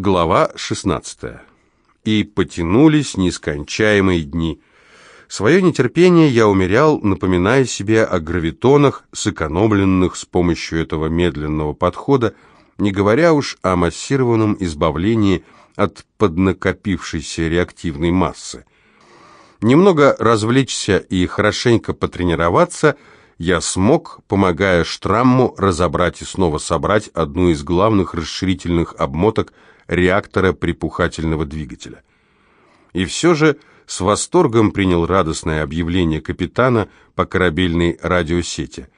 Глава 16. И потянулись нескончаемые дни. Свое нетерпение я умерял, напоминая себе о гравитонах, сэкономленных с помощью этого медленного подхода, не говоря уж о массированном избавлении от поднакопившейся реактивной массы. Немного развлечься и хорошенько потренироваться я смог, помогая Штрамму разобрать и снова собрать одну из главных расширительных обмоток реактора припухательного двигателя. И все же с восторгом принял радостное объявление капитана по корабельной радиосети.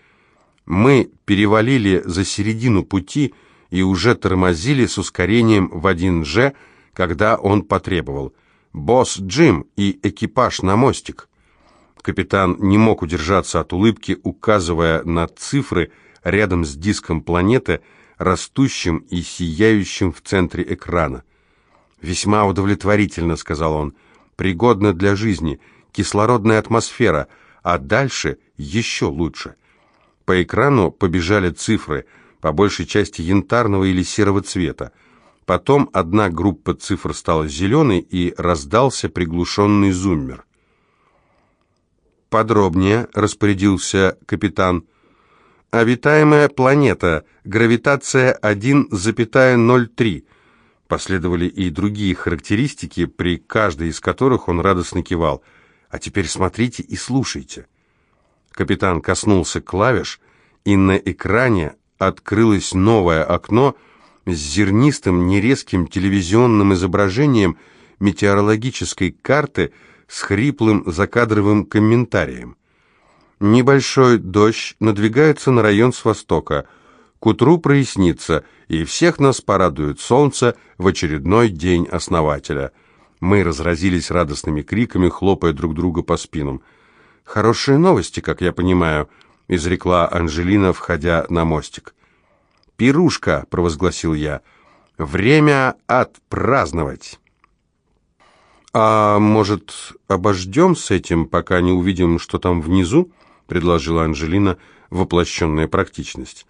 Мы перевалили за середину пути и уже тормозили с ускорением в 1G, когда он потребовал «Босс Джим и экипаж на мостик». Капитан не мог удержаться от улыбки, указывая на цифры рядом с диском планеты, растущим и сияющим в центре экрана. «Весьма удовлетворительно», — сказал он, — «пригодно для жизни, кислородная атмосфера, а дальше еще лучше». По экрану побежали цифры, по большей части янтарного или серого цвета. Потом одна группа цифр стала зеленой и раздался приглушенный зуммер. «Подробнее», — распорядился капитан, — Обитаемая планета. Гравитация 1,03. Последовали и другие характеристики, при каждой из которых он радостно кивал. А теперь смотрите и слушайте. Капитан коснулся клавиш, и на экране открылось новое окно с зернистым, нерезким телевизионным изображением метеорологической карты с хриплым закадровым комментарием. Небольшой дождь надвигается на район с востока. К утру прояснится, и всех нас порадует солнце в очередной день основателя. Мы разразились радостными криками, хлопая друг друга по спинам. «Хорошие новости, как я понимаю», — изрекла Анжелина, входя на мостик. «Пирушка», — провозгласил я, — «время отпраздновать». «А может, обождем с этим, пока не увидим, что там внизу?» Предложила Анжелина, воплощенная практичность.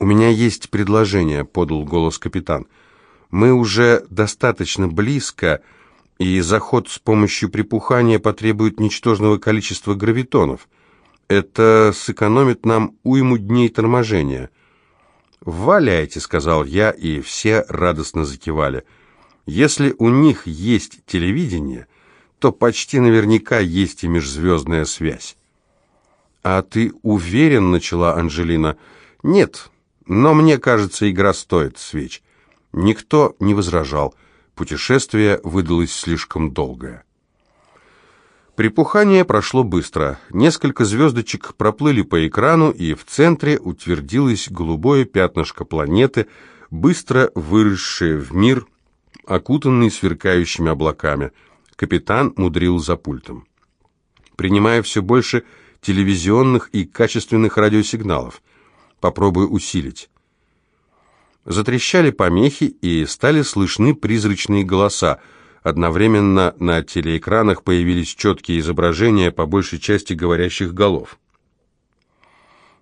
«У меня есть предложение», — подал голос капитан. «Мы уже достаточно близко, и заход с помощью припухания потребует ничтожного количества гравитонов. Это сэкономит нам уйму дней торможения». «Валяйте», — сказал я, и все радостно закивали. «Если у них есть телевидение, то почти наверняка есть и межзвездная связь». «А ты уверен?» — начала Анжелина. «Нет, но мне кажется, игра стоит свеч». Никто не возражал. Путешествие выдалось слишком долгое. Припухание прошло быстро. Несколько звездочек проплыли по экрану, и в центре утвердилось голубое пятнышко планеты, быстро выросшее в мир, окутанный сверкающими облаками. Капитан мудрил за пультом. Принимая все больше телевизионных и качественных радиосигналов. Попробую усилить. Затрещали помехи и стали слышны призрачные голоса. Одновременно на телеэкранах появились четкие изображения, по большей части говорящих голов.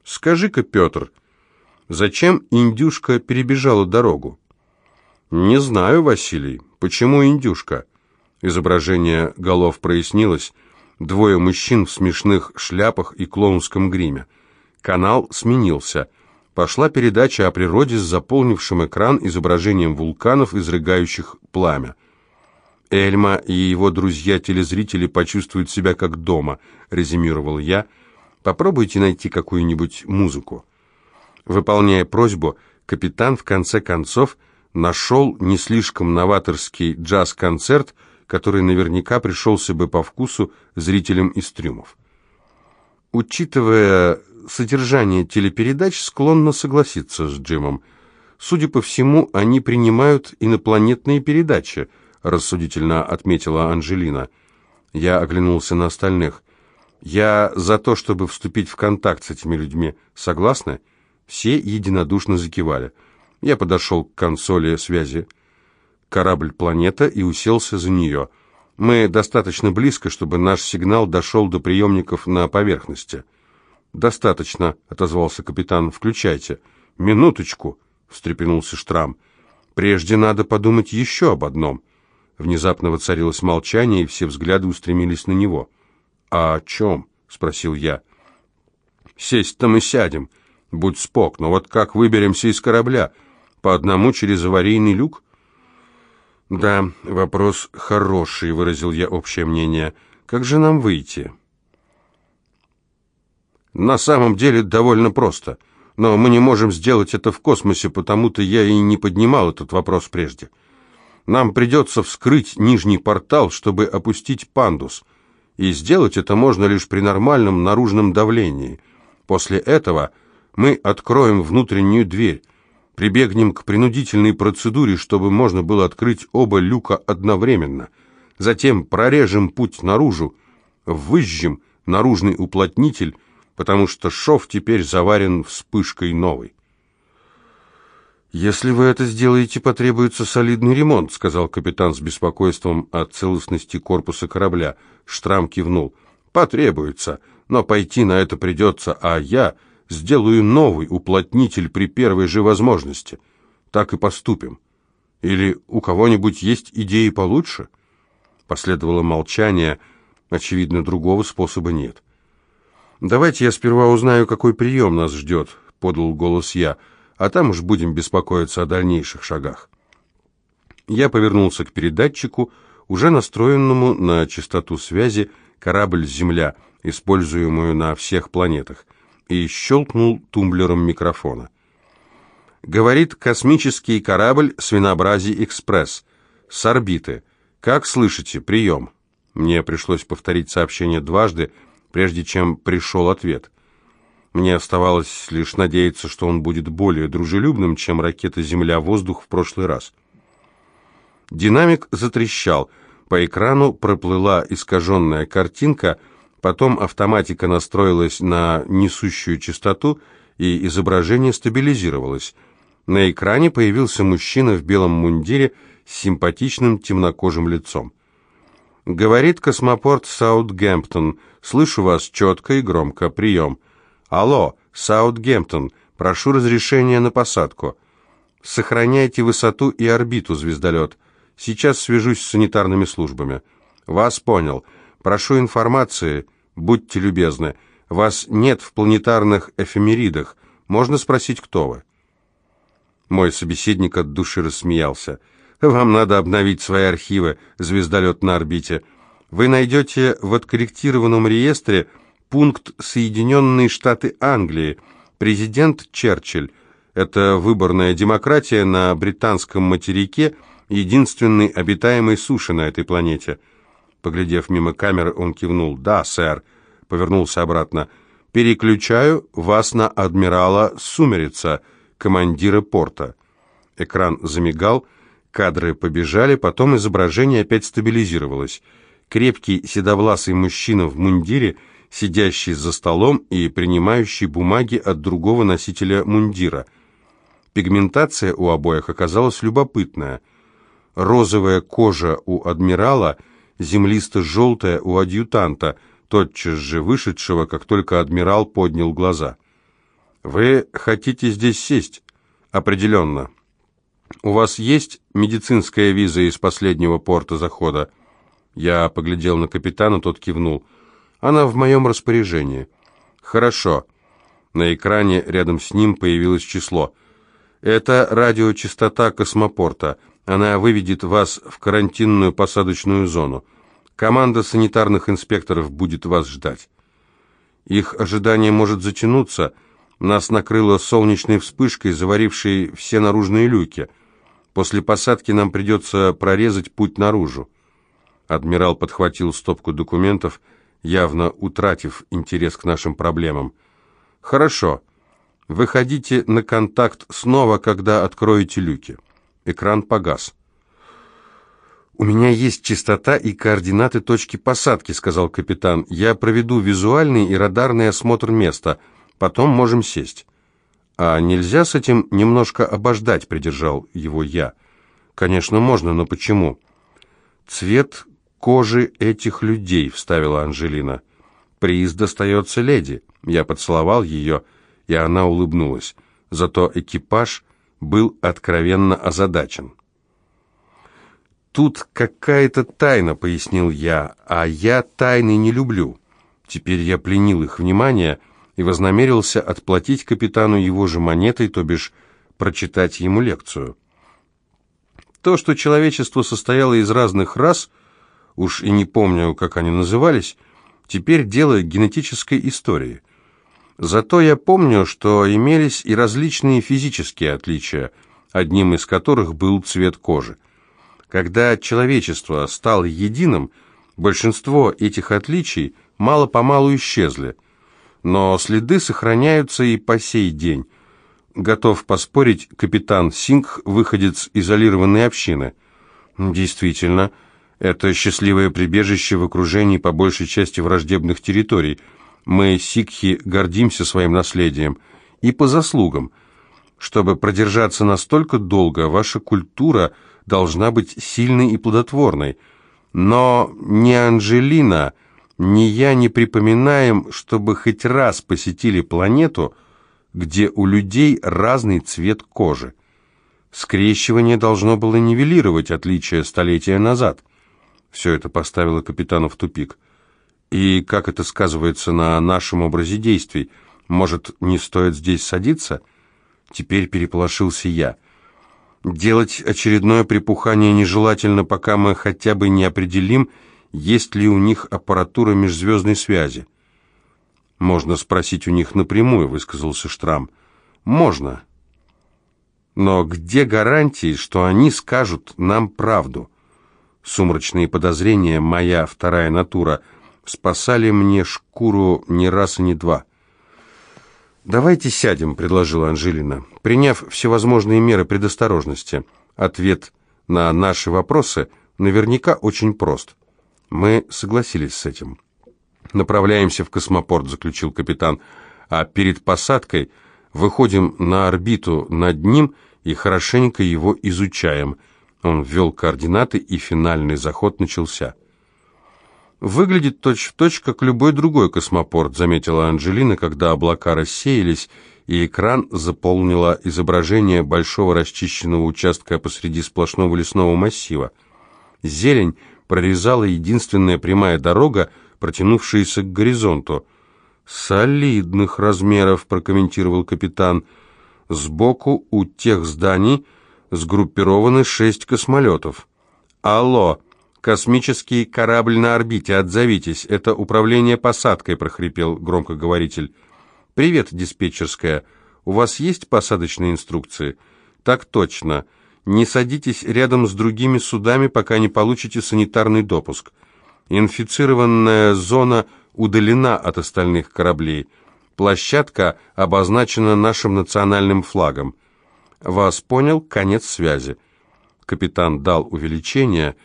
«Скажи-ка, Петр, зачем индюшка перебежала дорогу?» «Не знаю, Василий. Почему индюшка?» Изображение голов прояснилось. Двое мужчин в смешных шляпах и клоунском гриме. Канал сменился. Пошла передача о природе с заполнившим экран изображением вулканов, изрыгающих пламя. Эльма и его друзья-телезрители почувствуют себя как дома, резюмировал я. Попробуйте найти какую-нибудь музыку. Выполняя просьбу, капитан в конце концов нашел не слишком новаторский джаз-концерт, который наверняка пришелся бы по вкусу зрителям из трюмов. Учитывая содержание телепередач, склонна согласиться с Джимом. Судя по всему, они принимают инопланетные передачи, рассудительно отметила Анжелина. Я оглянулся на остальных. Я за то, чтобы вступить в контакт с этими людьми. Согласны? Все единодушно закивали. Я подошел к консоли связи корабль «Планета» и уселся за нее. Мы достаточно близко, чтобы наш сигнал дошел до приемников на поверхности. «Достаточно», — отозвался капитан. «Включайте». «Минуточку», — встрепенулся Штрам. Прежде надо подумать еще об одном. Внезапно воцарилось молчание, и все взгляды устремились на него. «А о чем?» — спросил я. «Сесть-то мы сядем. Будь спок, но вот как выберемся из корабля? По одному через аварийный люк?» «Да, вопрос хороший», — выразил я общее мнение. «Как же нам выйти?» «На самом деле довольно просто. Но мы не можем сделать это в космосе, потому-то я и не поднимал этот вопрос прежде. Нам придется вскрыть нижний портал, чтобы опустить пандус. И сделать это можно лишь при нормальном наружном давлении. После этого мы откроем внутреннюю дверь, Прибегнем к принудительной процедуре, чтобы можно было открыть оба люка одновременно. Затем прорежем путь наружу, выжжем наружный уплотнитель, потому что шов теперь заварен вспышкой новой. «Если вы это сделаете, потребуется солидный ремонт», сказал капитан с беспокойством о целостности корпуса корабля. Штрам кивнул. «Потребуется, но пойти на это придется, а я...» Сделаю новый уплотнитель при первой же возможности. Так и поступим. Или у кого-нибудь есть идеи получше?» Последовало молчание. Очевидно, другого способа нет. «Давайте я сперва узнаю, какой прием нас ждет», — подал голос я, «а там уж будем беспокоиться о дальнейших шагах». Я повернулся к передатчику, уже настроенному на частоту связи корабль-Земля, используемую на всех планетах и щелкнул тумблером микрофона. Говорит космический корабль «Свинообразие Экспресс» с орбиты. Как слышите? Прием. Мне пришлось повторить сообщение дважды, прежде чем пришел ответ. Мне оставалось лишь надеяться, что он будет более дружелюбным, чем ракета «Земля-воздух» в прошлый раз. Динамик затрещал. По экрану проплыла искаженная картинка — Потом автоматика настроилась на несущую частоту, и изображение стабилизировалось. На экране появился мужчина в белом мундире с симпатичным темнокожим лицом. «Говорит космопорт Саутгемптон. Слышу вас четко и громко. Прием. Алло, Саутгемптон. Прошу разрешения на посадку. Сохраняйте высоту и орбиту, звездолет. Сейчас свяжусь с санитарными службами. Вас понял. Прошу информации, будьте любезны. Вас нет в планетарных эфемеридах. Можно спросить, кто вы?» Мой собеседник от души рассмеялся. «Вам надо обновить свои архивы, звездолет на орбите. Вы найдете в откорректированном реестре пункт «Соединенные Штаты Англии», президент Черчилль. Это выборная демократия на британском материке, единственной обитаемой суши на этой планете. Поглядев мимо камеры, он кивнул. «Да, сэр», повернулся обратно. «Переключаю вас на адмирала Сумерица, командира порта». Экран замигал, кадры побежали, потом изображение опять стабилизировалось. Крепкий седовласый мужчина в мундире, сидящий за столом и принимающий бумаги от другого носителя мундира. Пигментация у обоих оказалась любопытная. Розовая кожа у адмирала – землисто-желтая у адъютанта, тотчас же вышедшего, как только адмирал поднял глаза. «Вы хотите здесь сесть?» «Определенно». «У вас есть медицинская виза из последнего порта захода?» Я поглядел на капитана, тот кивнул. «Она в моем распоряжении». «Хорошо». На экране рядом с ним появилось число. «Это радиочастота космопорта. Она выведет вас в карантинную посадочную зону. Команда санитарных инспекторов будет вас ждать. Их ожидание может затянуться. Нас накрыло солнечной вспышкой, заварившей все наружные люки. После посадки нам придется прорезать путь наружу. Адмирал подхватил стопку документов, явно утратив интерес к нашим проблемам. «Хорошо. Выходите на контакт снова, когда откроете люки». Экран погас. «У меня есть частота и координаты точки посадки», — сказал капитан. «Я проведу визуальный и радарный осмотр места. Потом можем сесть». «А нельзя с этим немножко обождать?» — придержал его я. «Конечно, можно, но почему?» «Цвет кожи этих людей», — вставила Анжелина. «Приз достается леди». Я поцеловал ее, и она улыбнулась. Зато экипаж был откровенно озадачен. «Тут какая-то тайна», — пояснил я, — «а я тайны не люблю». Теперь я пленил их внимание и вознамерился отплатить капитану его же монетой, то бишь прочитать ему лекцию. То, что человечество состояло из разных рас, уж и не помню, как они назывались, теперь дело генетической истории. Зато я помню, что имелись и различные физические отличия, одним из которых был цвет кожи. Когда человечество стало единым, большинство этих отличий мало-помалу исчезли, но следы сохраняются и по сей день. Готов поспорить, капитан Сингх, выходец изолированной общины. Действительно, это счастливое прибежище в окружении по большей части враждебных территорий. Мы, сикхи, гордимся своим наследием. И по заслугам. Чтобы продержаться настолько долго, ваша культура должна быть сильной и плодотворной. Но не Анжелина ни я не припоминаем, чтобы хоть раз посетили планету, где у людей разный цвет кожи. Скрещивание должно было нивелировать отличия столетия назад. Все это поставило капитана в тупик. И как это сказывается на нашем образе действий? Может, не стоит здесь садиться? Теперь переполошился я. Делать очередное припухание нежелательно, пока мы хотя бы не определим, есть ли у них аппаратура межзвездной связи. «Можно спросить у них напрямую», — высказался Штрам. «Можно. Но где гарантии, что они скажут нам правду?» Сумрачные подозрения, моя вторая натура, спасали мне шкуру не раз и не два. «Давайте сядем», — предложила Анжелина, приняв всевозможные меры предосторожности. Ответ на наши вопросы наверняка очень прост. Мы согласились с этим. «Направляемся в космопорт», — заключил капитан, «а перед посадкой выходим на орбиту над ним и хорошенько его изучаем». Он ввел координаты, и финальный заход начался. «Выглядит точь-в-точь, точь, как любой другой космопорт», — заметила Анжелина, когда облака рассеялись, и экран заполнило изображение большого расчищенного участка посреди сплошного лесного массива. Зелень прорезала единственная прямая дорога, протянувшаяся к горизонту. «Солидных размеров», — прокомментировал капитан. «Сбоку у тех зданий сгруппированы шесть космолетов». «Алло, космический корабль на орбите, отзовитесь, это управление посадкой», — прохрипел громкоговоритель. «Привет, диспетчерская. У вас есть посадочные инструкции?» «Так точно. Не садитесь рядом с другими судами, пока не получите санитарный допуск. Инфицированная зона удалена от остальных кораблей. Площадка обозначена нашим национальным флагом. Вас понял? Конец связи. Капитан дал увеличение,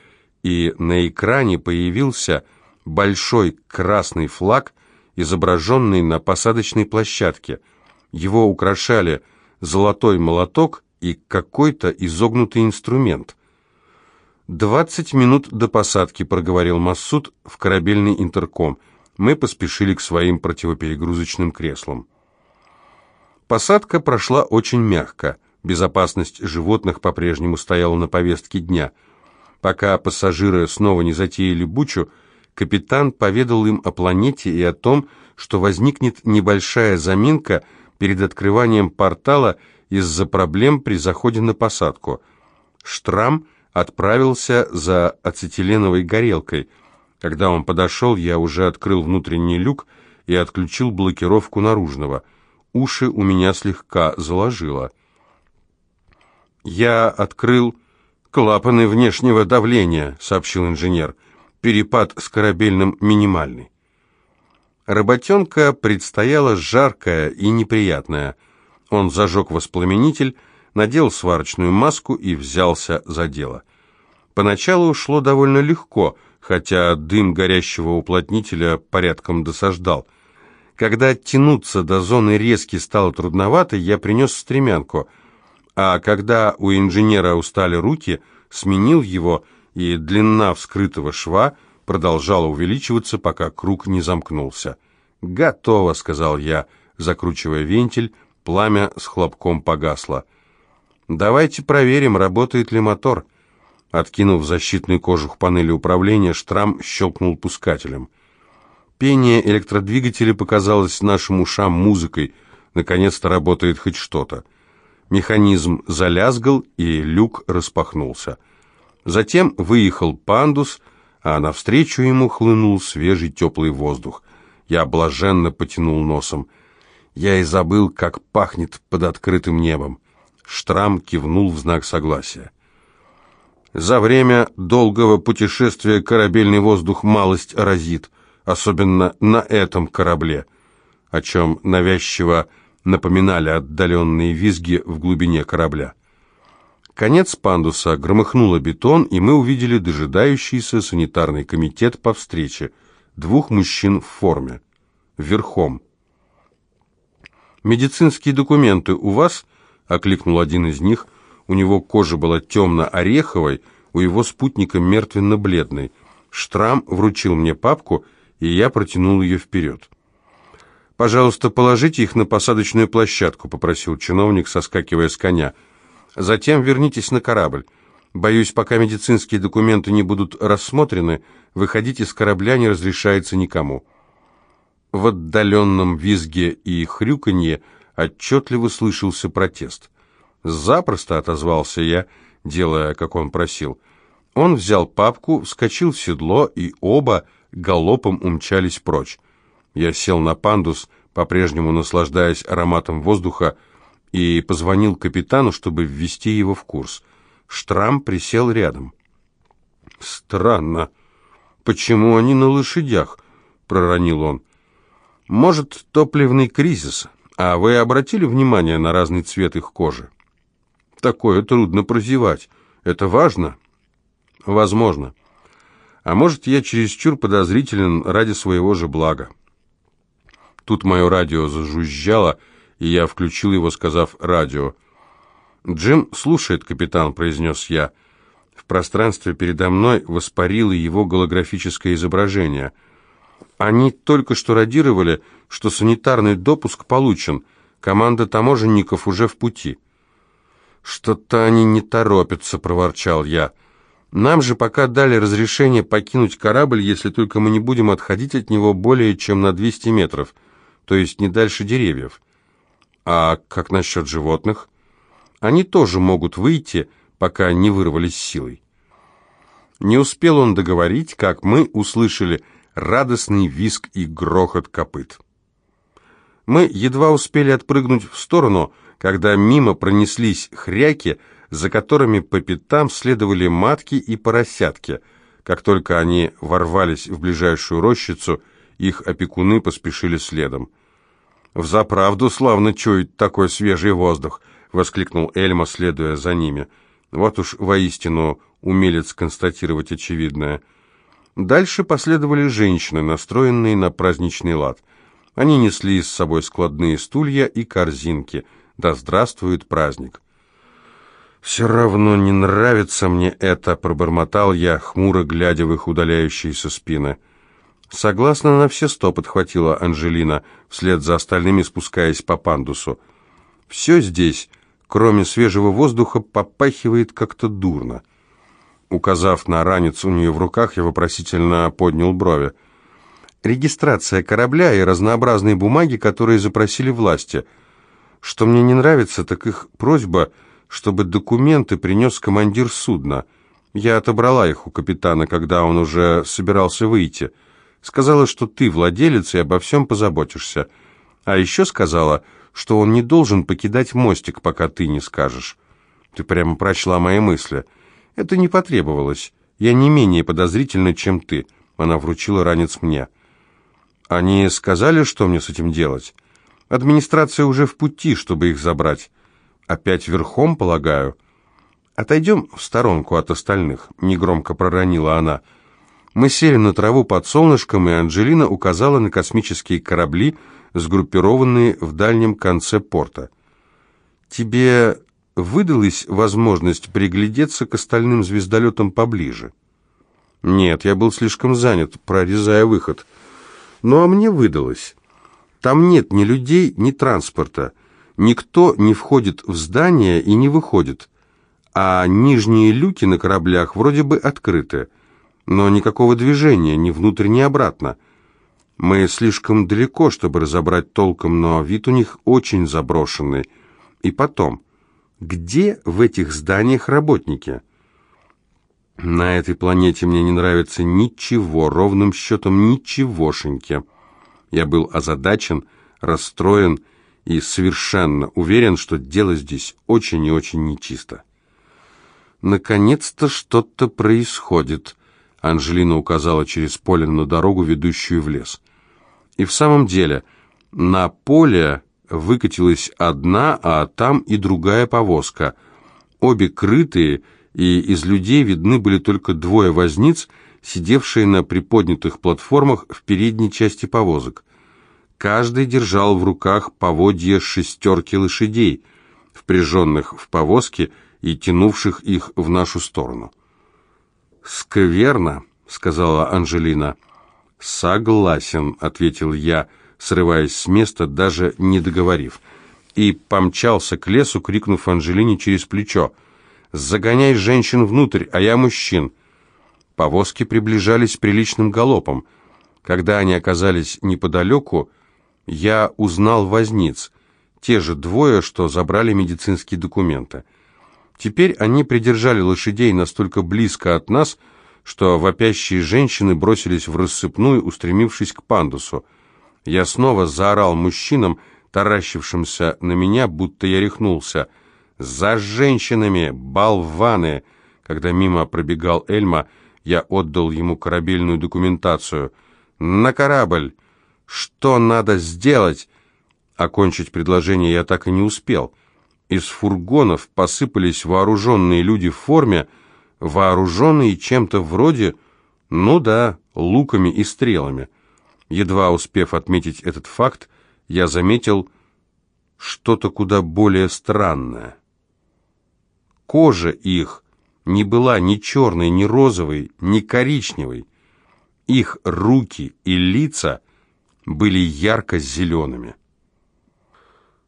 и на экране появился большой красный флаг, изображенный на посадочной площадке. Его украшали золотой молоток и какой-то изогнутый инструмент. «Двадцать минут до посадки», — проговорил Массуд в корабельный интерком. Мы поспешили к своим противоперегрузочным креслам. Посадка прошла очень мягко. Безопасность животных по-прежнему стояла на повестке дня. Пока пассажиры снова не затеяли бучу, капитан поведал им о планете и о том, что возникнет небольшая заминка перед открыванием портала из-за проблем при заходе на посадку. Штрам отправился за ацетиленовой горелкой. Когда он подошел, я уже открыл внутренний люк и отключил блокировку наружного. Уши у меня слегка заложило. «Я открыл клапаны внешнего давления», — сообщил инженер. «Перепад с корабельным минимальный». Работенка предстояла жаркая и неприятная. Он зажег воспламенитель, надел сварочную маску и взялся за дело. Поначалу шло довольно легко, хотя дым горящего уплотнителя порядком досаждал. Когда оттянуться до зоны резки стало трудновато, я принес стремянку, а когда у инженера устали руки, сменил его, и длина вскрытого шва продолжала увеличиваться, пока круг не замкнулся. «Готово», — сказал я, закручивая вентиль, Пламя с хлопком погасло. «Давайте проверим, работает ли мотор». Откинув защитный кожух панели управления, Штрам щелкнул пускателем. Пение электродвигателя показалось нашим ушам музыкой. Наконец-то работает хоть что-то. Механизм залязгал, и люк распахнулся. Затем выехал пандус, а навстречу ему хлынул свежий теплый воздух. Я блаженно потянул носом. Я и забыл, как пахнет под открытым небом. Штрам кивнул в знак согласия. За время долгого путешествия корабельный воздух малость разит, особенно на этом корабле, о чем навязчиво напоминали отдаленные визги в глубине корабля. Конец пандуса громыхнуло бетон, и мы увидели дожидающийся санитарный комитет по встрече, двух мужчин в форме, верхом. «Медицинские документы у вас?» — окликнул один из них. У него кожа была темно-ореховой, у его спутника мертвенно-бледной. Штрам вручил мне папку, и я протянул ее вперед. «Пожалуйста, положите их на посадочную площадку», — попросил чиновник, соскакивая с коня. «Затем вернитесь на корабль. Боюсь, пока медицинские документы не будут рассмотрены, выходить из корабля не разрешается никому». В отдаленном визге и хрюканье отчетливо слышался протест. «Запросто», — отозвался я, делая, как он просил. Он взял папку, вскочил в седло, и оба галопом умчались прочь. Я сел на пандус, по-прежнему наслаждаясь ароматом воздуха, и позвонил капитану, чтобы ввести его в курс. Штрам присел рядом. «Странно. Почему они на лошадях?» — проронил он. «Может, топливный кризис, а вы обратили внимание на разный цвет их кожи?» «Такое трудно прозевать. Это важно?» «Возможно. А может, я чересчур подозрителен ради своего же блага?» Тут мое радио зажужжало, и я включил его, сказав «радио». «Джим слушает, капитан», — произнес я. В пространстве передо мной воспарило его голографическое изображение. Они только что радировали, что санитарный допуск получен. Команда таможенников уже в пути. «Что-то они не торопятся», — проворчал я. «Нам же пока дали разрешение покинуть корабль, если только мы не будем отходить от него более чем на 200 метров» то есть не дальше деревьев. А как насчет животных? Они тоже могут выйти, пока не вырвались силой. Не успел он договорить, как мы услышали радостный визг и грохот копыт. Мы едва успели отпрыгнуть в сторону, когда мимо пронеслись хряки, за которыми по пятам следовали матки и поросятки. Как только они ворвались в ближайшую рощицу – их опекуны поспешили следом. «Взаправду славно чует такой свежий воздух!» — воскликнул Эльма, следуя за ними. «Вот уж воистину умелец констатировать очевидное». Дальше последовали женщины, настроенные на праздничный лад. Они несли с собой складные стулья и корзинки. Да здравствует праздник! «Все равно не нравится мне это», — пробормотал я, хмуро глядя в их удаляющиеся спины. «Согласно на все сто», — подхватила Анжелина, вслед за остальными спускаясь по пандусу. «Все здесь, кроме свежего воздуха, попахивает как-то дурно». Указав на ранец у нее в руках, я вопросительно поднял брови. «Регистрация корабля и разнообразные бумаги, которые запросили власти. Что мне не нравится, так их просьба, чтобы документы принес командир судна. Я отобрала их у капитана, когда он уже собирался выйти». Сказала, что ты владелец и обо всем позаботишься. А еще сказала, что он не должен покидать мостик, пока ты не скажешь. Ты прямо прочла мои мысли. Это не потребовалось. Я не менее подозрительна, чем ты. Она вручила ранец мне. Они сказали, что мне с этим делать? Администрация уже в пути, чтобы их забрать. Опять верхом, полагаю? Отойдем в сторонку от остальных, негромко проронила она. — мы сели на траву под солнышком, и Анджелина указала на космические корабли, сгруппированные в дальнем конце порта. «Тебе выдалась возможность приглядеться к остальным звездолетам поближе?» «Нет, я был слишком занят, прорезая выход. Ну а мне выдалось. Там нет ни людей, ни транспорта. Никто не входит в здание и не выходит, а нижние люки на кораблях вроде бы открыты, но никакого движения ни внутрь, ни обратно. Мы слишком далеко, чтобы разобрать толком, но вид у них очень заброшенный. И потом, где в этих зданиях работники? На этой планете мне не нравится ничего, ровным счетом ничегошеньки. Я был озадачен, расстроен и совершенно уверен, что дело здесь очень и очень нечисто. Наконец-то что-то происходит. Анжелина указала через поле на дорогу, ведущую в лес. И в самом деле, на поле выкатилась одна, а там и другая повозка. Обе крытые, и из людей видны были только двое возниц, сидевшие на приподнятых платформах в передней части повозок. Каждый держал в руках поводья шестерки лошадей, впряженных в повозки и тянувших их в нашу сторону. «Скверно», — сказала Анжелина. «Согласен», — ответил я, срываясь с места, даже не договорив, и помчался к лесу, крикнув Анжелине через плечо. «Загоняй женщин внутрь, а я мужчин». Повозки приближались приличным галопом. Когда они оказались неподалеку, я узнал возниц, те же двое, что забрали медицинские документы. Теперь они придержали лошадей настолько близко от нас, что вопящие женщины бросились в рассыпную, устремившись к пандусу. Я снова заорал мужчинам, таращившимся на меня, будто я рехнулся. «За женщинами! Болваны!» Когда мимо пробегал Эльма, я отдал ему корабельную документацию. «На корабль! Что надо сделать?» Окончить предложение я так и не успел. Из фургонов посыпались вооруженные люди в форме, вооруженные чем-то вроде, ну да, луками и стрелами. Едва успев отметить этот факт, я заметил что-то куда более странное. Кожа их не была ни черной, ни розовой, ни коричневой. Их руки и лица были ярко-зелеными.